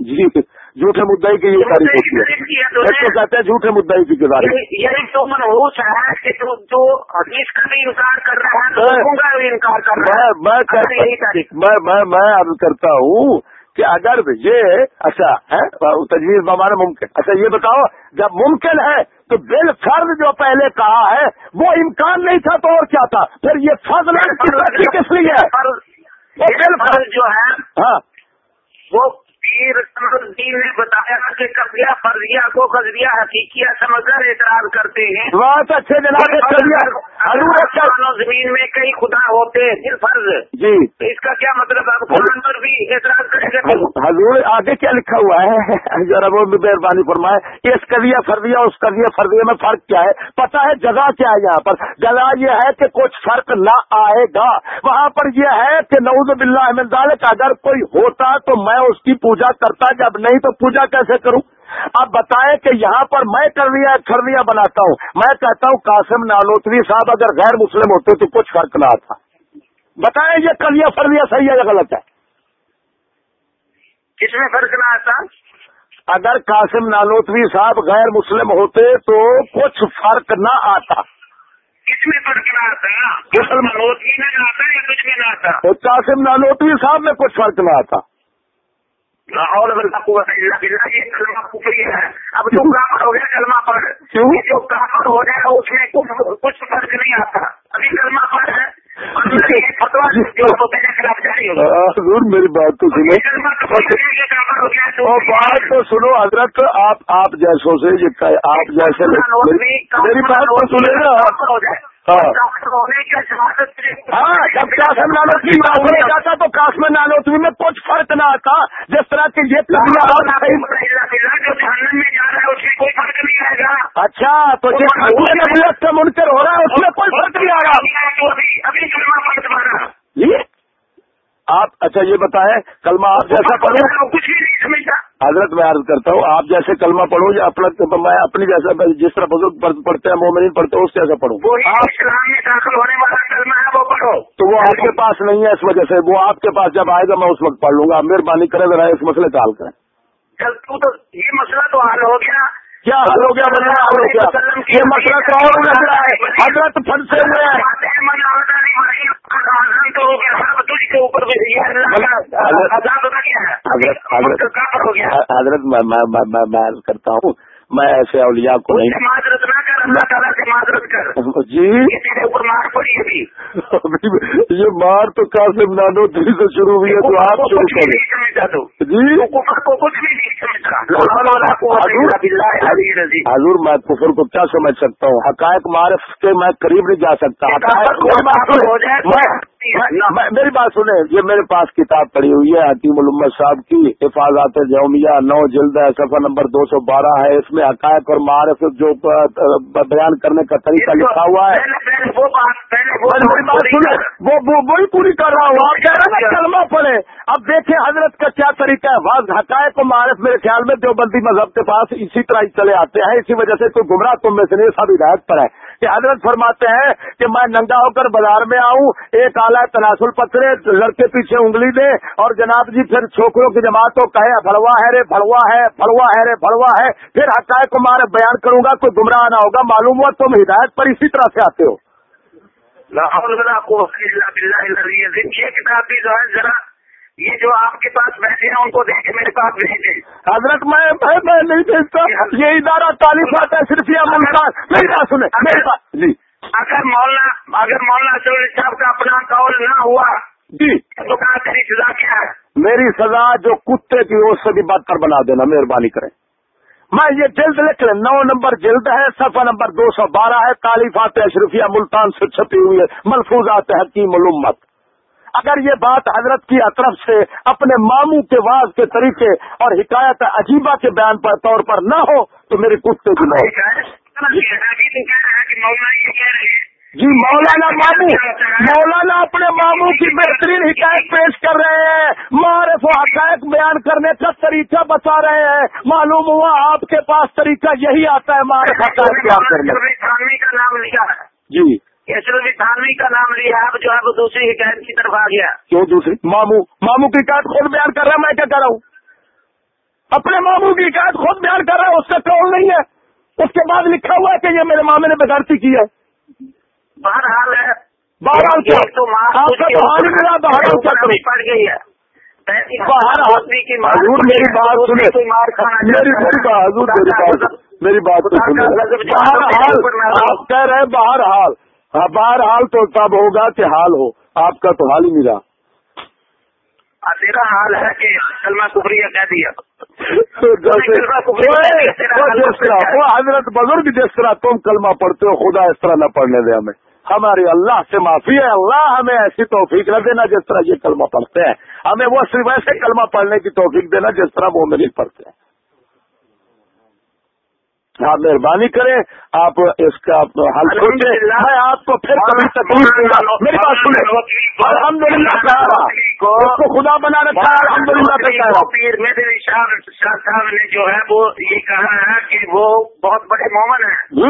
جی جھوٹے مدعی کی یہ تاریخ ہوتی ہے۔ اس کو کہتے ہیں جھوٹے مدعی کی گزارش؟ یعنی تو منحوس ہے کہ جو حدیث کا بھی انکار کر رہا ہے انکار کر رہا ہے۔ میں میں میں عرض کرتا ہوں کہ اگر یہ اچھا ہے؟ تجویز بمانا ممکن۔ اچھا یہ بتاؤ جب ممکن ہے تو بل فرض جو پہلے کہا ہے وہ امکان نہیں تھا تو اور کیا تھا؟ پھر یہ فضل کس لیے؟ بل فرض جو ہے ہاں۔ وہ پیر الدین نے بتایا کہ قبضہ فرضیہ کو قزریہ حقیقیہ سمجھ کر اعتراض کرتے ہیں۔ بہت اچھے جناب زمین میں کئی خدا ہوتے ہیں فرض۔ جی۔ اس کا کیا مطلب؟ آپ قرآن پر بھی اعتراض کریں گے حضور آگے کیا لکھا ہوا ہے؟ ذرا وہ بھی مہربانی فرمائے۔ اس قضیہ فرضیہ اس قضیہ فرضیہ میں فرق کیا ہے؟ پتا ہے جگہ کیا ہے یہاں پر۔ جگہ یہ ہے کہ کچھ فرق نہ آئے گا۔ وہاں پر یہ ہے کہ نعوذ باللہ احمد اگر کوئی ہوتا تو میں اس کی پوجا کرتا جب نہیں تو پوجا کیسے کروں؟ اب بتائیں کہ یہاں پر میں کرنیا کھرنیا بناتا ہوں۔ میں کہتا ہوں قاسم نالوتری صاحب اگر غیر مسلم ہوتے تو کچھ فرق نہ آتا بتائیں یہ کریا فریا صحیح ہے یا غلط ہے کس میں فرق نہ آتا اگر قاسم نالوتوی صاحب غیر مسلم ہوتے تو کچھ فرق نہ آتا۔ کس میں فرق نہ آتا؟ نالوتوی میں نہ آتا یا کچھ میں نہ آتا؟ تو قاسم نالوتوی صاحب میں کچھ فرق نہ آتا۔ ہے اب جو کافر ہو گیا کلمہ پڑھ جو کافر ہو جائے اس میں کچھ فرق نہیں آتا۔ ابھی کلمہ پڑھ ہے۔ ضرور میری بات تو سنو۔ بات تو سنو حضرت آپ آپ جیسوں سے آپ جیسے میری بات تو سنے نا۔ ہاں جب قاسم میں جاتا تو قاسم نالوتری میں کچھ فرق نہ آتا جس طرح کے یہ اچھا تو جس سے منکر ہو رہا ہے اس میں کوئی فرق نہیں آ رہا جی آپ اچھا یہ بتائیں کلمہ آپ جیسا پڑھو۔ کچھ بھی نہیں سمجھتا حضرت میں عرض کرتا ہوں آپ جیسے کلمہ پڑھو یا اپنا میں اپنی جیسا جس طرح بزرگ پڑھتے ہیں مومنین پڑھتے ہیں اس جیسا پڑھوں اسلام میں داخل ہونے والا کلمہ ہے وہ پڑھو۔ تو وہ آپ کے پاس نہیں ہے اس وجہ سے وہ آپ کے پاس جب آئے گا میں اس وقت پڑھ لوں گا۔ مہربانی کریں ذرا اس مسئلے کا حل کریں تو یہ مسئلہ تو حل ہو گیا۔ کیا حل ہو گیا بنا حل ہو گیا یہ مسئلہ تو اور لگ رہا ہے حضرت پھنسے ہوئے ہیں حضرت حضرت میں کرتا ہوں میں ایسے اولیاء کو نہیں معذرت نہ کر اللہ تعالیٰ سے معذرت کر۔ جی؟ اوپر مار پڑی ابھی یہ مار تو قاسم نانو دل سے شروع ہوئی ہے تو آپ شروع کریں۔ جی؟ کو کچھ بھی نہیں حضور میں کفر کو کیا سمجھ سکتا ہوں؟ حقائق معرف کے میں قریب نہیں جا سکتا۔ میری بات سنیں یہ میرے پاس کتاب پڑی ہوئی ہے حکیم علمت صاحب کی حفاظات جومیہ نو جلد ہے سفر نمبر دو سو بارہ ہے۔ اس میں حقائق اور معرف جو بیان کرنے کا طریقہ لکھا ہوا ہے۔ وہ وہی پوری کر رہا ہوں۔ آپ کہہ رہے ہیں کلمہ پڑے اب دیکھیں حضرت کا کیا طریقہ ہے۔ واضح حقائق و معرف میرے خیال میں دیوبندی مذہب کے پاس اسی طرح چلے آتے ہیں۔ اسی وجہ سے کوئی گمراہ تم میں سے نہیں سب ہدایت پر ہے۔ کہ حضرت فرماتے ہیں کہ میں ننگا ہو کر بازار میں آؤں، ایک آلہ تناسل پترے لڑکے پیچھے انگلی دے اور جناب جی پھر چھوکروں کی جماعت کو کہے پھڑوا ہے رے پھڑوا ہے پھڑوا ہے رے پھڑوا ہے پھر حقائق کو مار بیان کروں گا، کوئی گمراہ نہ ہوگا، معلوم ہوا تم ہدایت پر اسی طرح سے آتے ہو۔ ذرا یہ جو آپ کے پاس بیٹھے ہیں ان کو دیکھ کے میرے پاس بھیجے حضرت میں میں نہیں بھیجتا۔ یہ ادارہ تعلیم آتا ہے صرف یہ میری بات سنیں میری بات جی۔ اگر مولانا اگر مولانا چوری صاحب کا اپنا قول نہ ہوا جی۔ تو کہا تیری سزا کیا ہے؟ میری سزا جو کتے کی اس سے بھی بات کر بنا دینا مہربانی کریں۔ میں یہ جلد لکھ لیں نو نمبر جلد ہے صفحہ نمبر دو سو بارہ ہے تعلیفات اشرفیہ ملتان سے چھپی ہوئی ہے ملفوظات حکیم علومت اگر یہ بات حضرت کی اطرف سے اپنے ماموں کے واز کے طریقے اور حکایت عجیبہ کے بیان پر طور پر نہ ہو، تو میرے کتے کی جی مولانا ماموں، مولانا اپنے ماموں کی بہترین حکایت پیش کر رہے ہیں۔ معرف و حقائق بیان کرنے کا طریقہ بتا رہے ہیں۔ معلوم ہوا آپ کے پاس طریقہ یہی آتا ہے معرف حقائق بیان کرنے۔ جی۔ تھانوی کا نام لیا اب جو ہے وہ دوسری حکایت کی طرف آ گیا۔ کیوں دوسری؟ مامو مامو کی حکایت خود بیان کر رہا میں کیا کر رہا ہوں؟ اپنے مامو کی حکایت خود بیان کر رہا ہے اس کا قول نہیں ہے؟ اس کے بعد لکھا ہوا ہے کہ یہ میرے مامے نے بغیرتی کی ہے۔ بہرحال ہے۔ بہرحال کیا؟ آپ کا ملا بہرحال کیا؟ پڑ گئی ہے۔ میری بات سنیں۔ میری بات میری بات بہرحال آپ کہہ رہے بہرحال ہاں بہرحال تو تب ہوگا کہ حال ہو آپ کا تو حال ہی نہیں رہا تیرا حال ہے کہ کلمہ کہہ دیا۔ وہ حضرت بزرگ جس طرح تم کلمہ پڑھتے ہو خدا اس طرح نہ پڑھنے دے ہمیں۔ ہماری اللہ سے معافی ہے اللہ ہمیں ایسی توفیق نہ دینا جس طرح یہ کلمہ پڑھتے ہیں۔ ہمیں وہ صرف ایسے کلمہ پڑھنے کی توفیق دینا جس طرح وہ میری پڑھتے ہیں۔ آپ مہربانی کریں آپ اس کا حل سوچیں میں آپ کو پھر کبھی تکلیف دوں گا۔ میری بات سنیں۔ الحمد للہ کو خدا بنا رکھا ہے۔ الحمد للہ پیر میرے شاہ صاحب نے جو ہے وہ یہ کہا ہے کہ وہ بہت بڑے مومن ہیں۔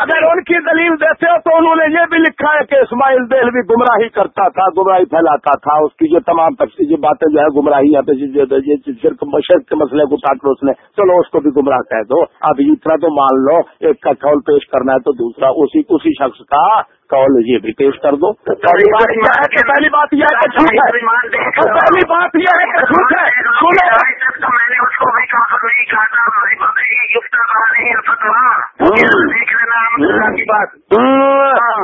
اگر ان کی دلیل دیتے ہو تو انہوں نے یہ بھی لکھا ہے کہ اسماعیل دل بھی گمراہی کرتا تھا گمراہی پھیلاتا تھا۔ اس کی جو تمام تفصیلی باتیں جو ہے گمراہی ہے شرک کے مسئلے کو کاٹ اس نے۔ چلو اس کو بھی گمراہ کہہ دو۔ اب اتنا تو مان لو، ایک کا قول پیش کرنا ہے تو دوسرا اسی اسی شخص کا قول یہ بھی پیش کر دو۔ پہلی بات یہ ہے کہ پہلی بات یہ ہے کہ پہلی بات یہ ہے کہ جھوٹ ہے۔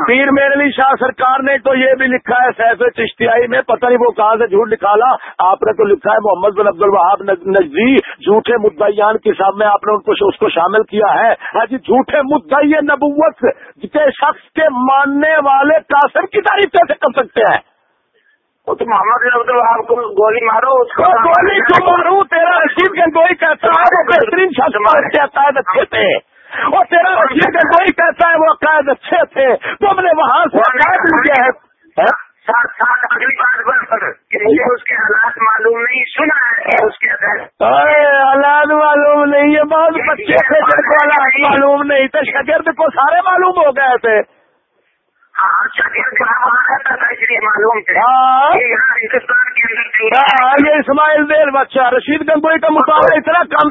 پیر میرے شاہ سرکار نے تو یہ بھی لکھا ہے سیف چشتیائی میں پتہ نہیں وہ کہاں سے جھوٹ نکالا۔ آپ نے تو لکھا ہے محمد بن عبد الوہاب نجدی جھوٹے مدعیان کے سامنے آپ نے اس کو شامل کیا ہے۔ ہاں جی جھوٹے مدعی نبوت کے شخص کے ماننے والے قاسم کی تعریف کیسے کر سکتے ہیں؟ تو محمد بن عبد الوہاب کو گولی مارو اس کو گولی کو مارو؟ تیرا رشید گنگوئی کہتا ہے؟ وہ بہترین شخص کہتا ہے اچھے تھے۔ اور تیرا رشید گنگوئی کہتا ہے؟ وہ اچھے تھے۔ تم نے وہاں سے لیا ہے ساتھ ساتھ اگلی بات بن اس کے حالات معلوم نہیں سنا ہے۔ اس کے حالات معلوم نہیں ہے۔ بہت بچے تھے جن کو حالات معلوم نہیں تھے شگرد کو سارے معلوم ہو گئے تھے۔ یہ اسماعیل دیر بچہ رشید گنگوئی کا مقابلہ اتنا کم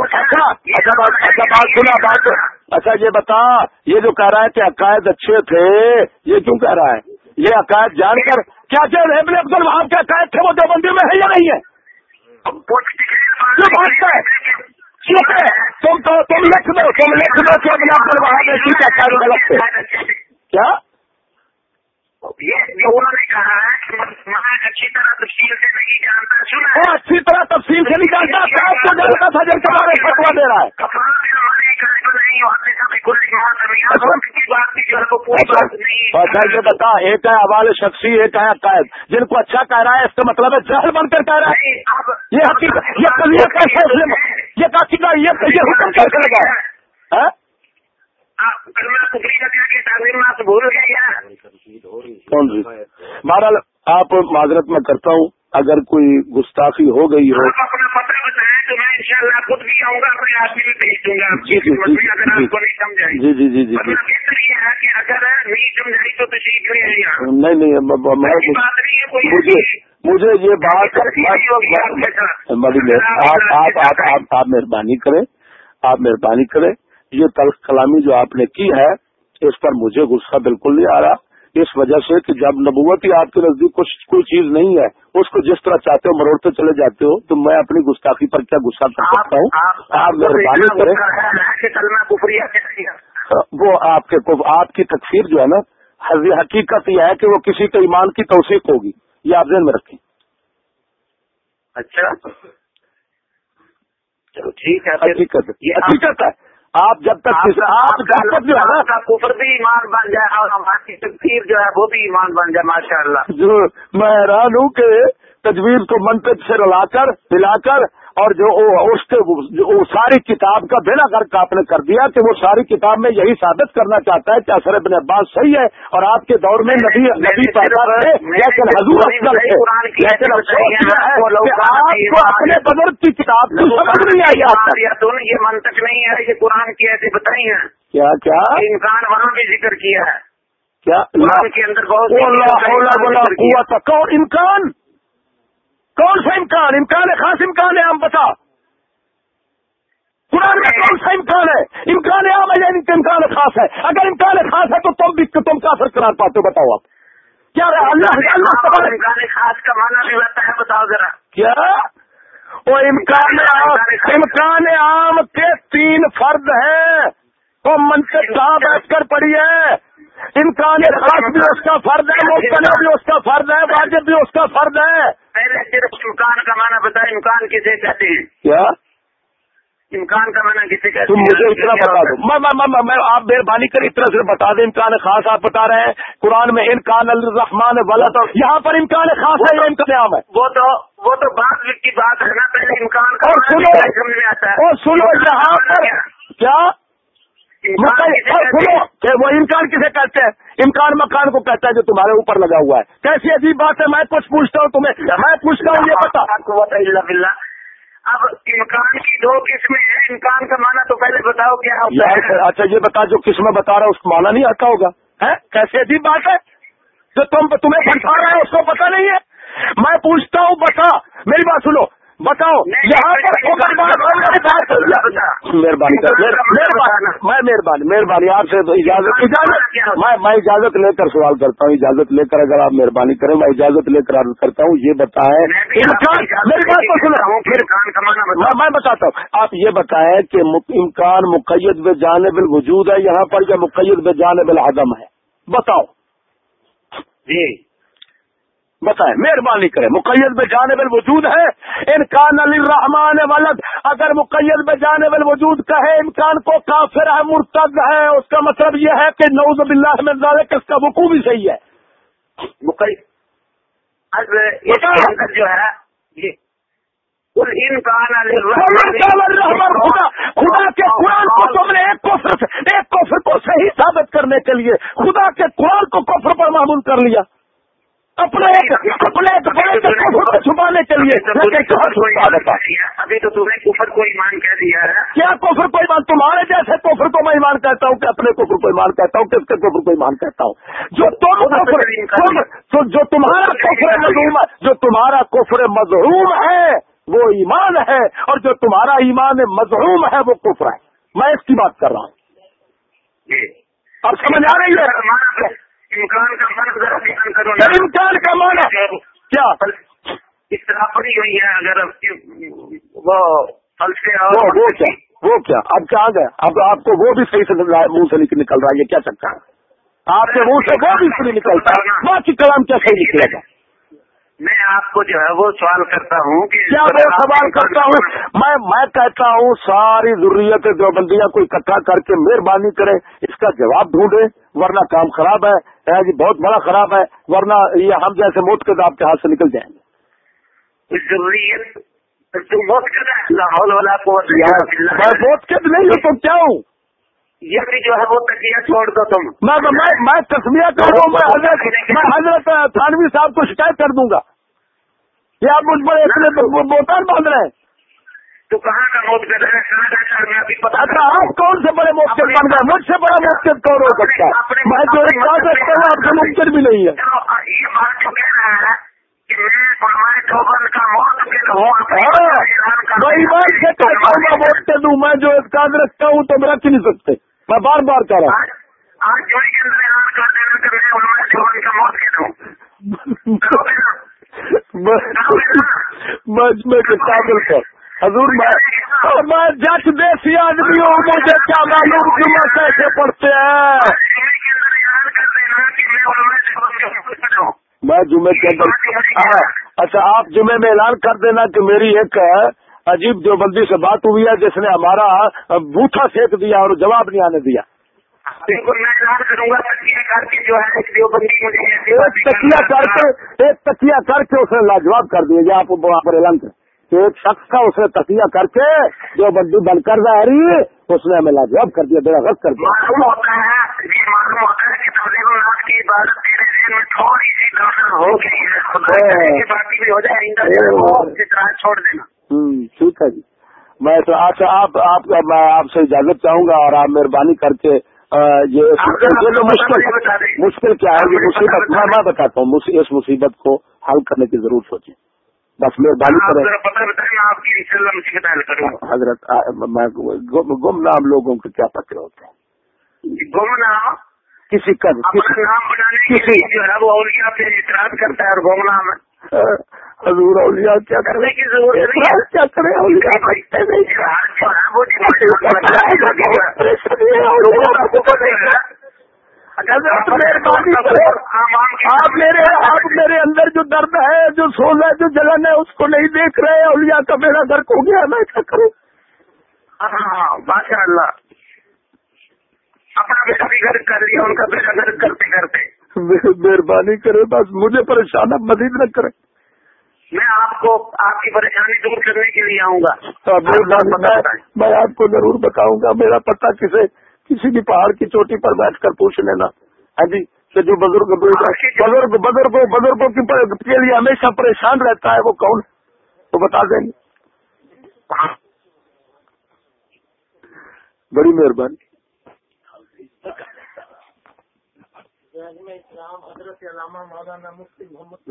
اچھا اچھا بات اچھا یہ بتا یہ جو کہہ رہا ہے کہ عقائد اچھے تھے یہ کیوں کہہ رہا ہے؟ یہ عقائد جان کر کیا ابن ابدل وہاں کیا قید تھے وہ دیوبندی میں ہے یا نہیں ہے۔ چپ ہے۔ تم تو تم لکھ دو، تم لکھ دو کہ اپنا ابدل وہاں ٹھیک ہے کیا؟ یہ انہوں نے کہا ہے کہ میں اچھی طرح تفصیل سے نہیں جانتا سنا اچھی طرح تفصیل سے نہیں جانتا آپ کو جانتا تھا جن کے بارے فتوا دے رہا ہے۔ بتا ایک ہے حوالے شخصی ایک ہے عقائد۔ جن کو اچھا کہہ رہا ہے اس کا مطلب ہے جہل بن کر کہہ رہا ہے۔ یہ حقیقت یہ کیسے یہ حکم کیسے لگا ہے بھول گئے کون سی بہرحال آپ معذرت میں کرتا ہوں اگر کوئی گستاخی ہو گئی ہو اپنا پتہ بتائیں تو میں ان شاء اللہ خود بھی آؤں گا اپنے آدمی بھی بھیج دوں گا جی جی اگر آپ کو نہیں جی جی جی جی یہ ہے کہ اگر نہیں سمجھائی تو تشریف نہیں ہے یہاں نہیں نہیں ایسی بات نہیں ہے کوئی مجھے یہ بات آپ مہربانی کریں آپ مہربانی کریں۔ یہ تلخ کلامی جو آپ نے کی ہے اس پر مجھے غصہ بالکل نہیں آ رہا۔ اس وجہ سے کہ جب نبوت ہی آپ کے نزدیک کچھ کوئی چیز نہیں ہے اس کو جس طرح چاہتے ہو مروڑتے چلے جاتے ہو تو میں اپنی گستاخی پر کیا غصہ کر سکتا ہوں؟ آپ مہربانی کریں وہ آپ کے آپ کی تقسیم جو ہے نا حقیقت یہ ہے کہ وہ کسی کے ایمان کی توثیق ہوگی۔ یہ آپ ذہن میں رکھیں۔ اچھا۔ چلو ٹھیک ہے حقیقت ہے۔ آپ جب تک آپ نا کفر بھی ایمان بن جائے اور ہماری تقسیم جو ہے وہ بھی ایمان بن جائے ماشاء اللہ میں حیران ہوں کہ تجویز کو منطق سے رلا کر پلا کر اور جو اس کے ساری کتاب کا بنا کر آپ نے کر دیا کہ وہ ساری کتاب میں یہی ثابت کرنا چاہتا ہے کہ اثر ابن عباس صحیح ہے اور آپ کے دور میں نبی نبی پیدا رہے لیکن حضور افضل ہے لیکن آپ کو اپنے بزرگ کی کتاب کی سمجھ نہیں آئی آپ یہ منطق نہیں ہے یہ قرآن کی ایسی بتائی ہیں۔ کیا کیا؟ انسان وہاں بھی ذکر کیا ہے۔ کیا؟ کے اندر بہت کون امکان کون سا امکان؟ امکان ہے خاص امکان ہے ہم بتا۔ قرآن میں کون سا امکان ہے؟ امکان عام ہے یعنی امکان خاص ہے۔ اگر امکان خاص ہے تو تم بھی تم کا اثر قرار پاتے ہو بتاؤ آپ۔ کیا اللہ اللہ امکان خاص کا مانا بھی رہتا ہے بتاؤ ذرا۔ کیا؟ وہ امکان امکان عام کے تین فرد ہیں۔ تو منصب کہاں بیٹھ کر پڑی ہے۔ امکان خاص بھی اس کا فرد ہے مختلف بھی اس کا فرد ہے واجب بھی اس کا فرد ہے۔ پہلے صرف امکان کا معنی بتا امکان کسے کہتے ہیں؟ کیا؟ امکان کا معنی کسے کہتے تم مجھے اتنا بتا دو۔ میں آپ مہربانی کر طرح سے بتا دیں امکان خاص آپ بتا رہے ہیں۔ قرآن میں امکان الرحمان غلط یہاں پر امکان خاص ہے امکان عام ہے۔ وہ تو وہ تو بات کی بات ہے نا پہلے امکان کا اور سنو۔ اور سنو یہاں پر کیا؟ وہ امکان کسے کہتے ہیں؟ امکان مکان کو کہتا ہے جو تمہارے اوپر لگا ہوا ہے۔ کیسی عجیب بات ہے میں کچھ پوچھتا ہوں تمہیں۔ میں پوچھتا ہوں یہ بتا اب امکان کی دو قسمیں ہیں۔ امکان کا مانا تو پہلے بتاؤ کیا اچھا یہ بتا جو قسم بتا رہا اس کو مانا نہیں آتا ہوگا۔ کیسی عجیب بات ہے؟ جو تم تمہیں پھنسا رہا ہے اس کو پتا نہیں ہے۔ میں پوچھتا ہوں بتا۔ میری بات سنو۔ بتاؤ یہاں پر مہربانی میں مہربانی مہربانی آپ سے اجازت اجازت میں میں اجازت لے کر سوال کرتا ہوں اجازت لے کر اگر آپ مہربانی کریں میں اجازت لے کر عرض کرتا ہوں یہ بتائیں میں بتاتا ہوں آپ یہ بتائیں کہ امکان مقید بے جانب الوجود ہے یہاں پر یا مقید بے جانب العدم ہے بتاؤ جی بتائیں مہربانی کریں مقید میں جانے بل وجود ہے انکان علی رحمان ولد۔ اگر مقید میں جانے بل وجود کہے امکان کو کافر ہے مرتد ہے اس کا مطلب یہ ہے کہ نوز باللہ میں ذالک اس کا وقوع بھی صحیح ہے۔ جو ہے خدا کے قرآن کو تم نے ایک کفر ایک کفر کو صحیح ثابت کرنے کے لیے خدا کے قرآن کو کفر پر معمول کر لیا۔ اپنے اپنے چھپانے کے لیے ابھی تو تمہیں کفر کو ایمان کہہ دیا ہے۔ کیا کفر کو ایمان؟ تمہارے جیسے کفر کو میں ایمان کہتا ہوں کہ اپنے کفر کو ایمان کہتا ہوں کس کے کفر کو ایمان کہتا ہوں؟ جو تم جو تمہارا کفر مظہوم جو تمہارا کفر مظہوم ہے وہ ایمان ہے اور جو تمہارا ایمان مظہوم ہے وہ کفر ہے۔ میں اس کی بات کر رہا ہوں۔ اب سمجھ آ رہی ہے؟ امکان کا فرق ذرا بیان کرو سر امکان کا مانا کیا؟ پڑی ہوئی ہے اگر وہ کیا؟ وہ کیا؟ اب کیا آ گئے؟ اب آپ کو وہ بھی صحیح سے منہ سے نکل رہا ہے یہ کیا چکا ہے؟ آپ کے منہ سے وہ بھی صحیح نکلتا ہے۔ باقی کلام کیا صحیح نکلے گا؟ میں آپ کو جو ہے وہ سوال کرتا ہوں کہ کیا میں سوال کرتا ہوں؟ میں میں کہتا ہوں ساری ضروریت دیوبندیاں کو اکٹھا کر کے مہربانی کرے اس کا جواب ڈھونڈے ورنہ کام خراب ہے۔ جی بہت بڑا خراب ہے ورنہ یہ ہم جیسے موت کے آپ کے ہاتھ سے نکل جائیں گے۔ ضروریت میں موت کے نہیں ہوں تو کیا ہوں؟ یہ بھی جو ہے وہ تکیہ چھوڑ دو تم۔ میں تسمیہ کر دوں میں حضرت میں حضرت تھانوی صاحب کو شکایت کر دوں گا۔ یہ آپ مجھ پر اتنے بوتان باندھ رہے ہیں۔ تو کہاں کا پتا اچھا آپ کون سے بڑے مفت بن گئے مجھ سے بڑا مفت کون ہو سکتا ہے؟ میں جو ایک بات رکھتا ہوں آپ سے ممکن بھی نہیں ہے۔ یہ بات جو کہہ رہا ہے کہ میں ہاں ووٹ دوں میں جو اعتقاد رکھتا ہوں تو میں رکھ ہی نہیں سکتے۔ میں بار بار کہہ رہا ہوں۔ آج جو اعلان کر کہ میں چوبن کا موت کے دوں کرو کے قابل پر حضور میں میں دیسی آدمی ہوں، مجھے کیا معلوم کہ میں کیسے پڑھتے ہیں؟ میں جمعے کے اندر اچھا آپ جمعے میں اعلان کر دینا کہ میری ایک عجیب دیوبندی سے بات ہوئی ہے، جس نے ہمارا بوٹا سینک دیا اور جواب نہیں آنے دیا۔ بالکل میں اعلان کروں گا تکیہ کر کے جو ہے ایک دیوبندی مجھے تکیا کر کے ایک تکیا کر کے اس نے لاجواب کر دیا یہ آپ وہاں پر اعلان کر ایک شخص کا اس نے تکیا کر کے جو بندی بن کر رہی اس نے ہمیں لاجواب کر دیا بڑا غلط کر دیا۔ معلوم ہوتا ہے یہ معلوم ہوتا ہے کہ تبلیغ الناس کی عبادت تیرے ذہن میں تھوڑی سی ہو گئی ہے خدا کرے کہ باقی بھی ہو جائے آئندہ سے وہ اس طرح چھوڑ دینا۔ ٹھیک ہے جی۔ میں تو اچھا آپ سے اجازت چاہوں گا اور آپ مہربانی کر کے یہ یہ جو مشکل مشکل کیا ہے؟ یہ مصیبت میں میں بتاتا ہوں اس مصیبت کو حل کرنے کی ضرور سوچیں۔ بس مہربانی کریں۔ حضرت گم- گمنام لوگوں کے کیا پکڑے ہوتے ہیں گمنام کسی کا کسی نام ہے وہ اولیاء پہ اعتراض کرتا ہے اور گمنام حضور اولیاء کیا کرنے کی ضرورت ہے کیا کریں؟ اولیاء بیٹھتے نہیں۔ مہربانی آپ میرے آپ میرے اندر جو درد ہے جو سوز ہے جو جلن ہے اس کو نہیں دیکھ رہے اولیاء کا میرا درد ہو گیا میں کیا کروں؟ ہاں ماشاء اللہ اپنا بیٹا بھی گھر کر لیا ان کا بیٹا گھر کرتے کرتے مہربانی کرے بس مجھے پریشان اب مزید نہ کریں میں آپ کو آپ کی پریشانی دور کرنے کے لیے آؤں گا۔ مہربانی میں آپ کو ضرور بتاؤں گا میرا پتہ کسے کسی بھی پہاڑ کی چوٹی پر بیٹھ کر پوچھ لینا۔ ہاں جی کہ جو بزرگ بزرگ بزرگوں بزرگوں کے لیے ہمیشہ پریشان رہتا ہے وہ کون؟ وہ بتا دیں گے۔ بڑی مہربانی۔ اسلام حضرت علامہ مولانا مفتی محمد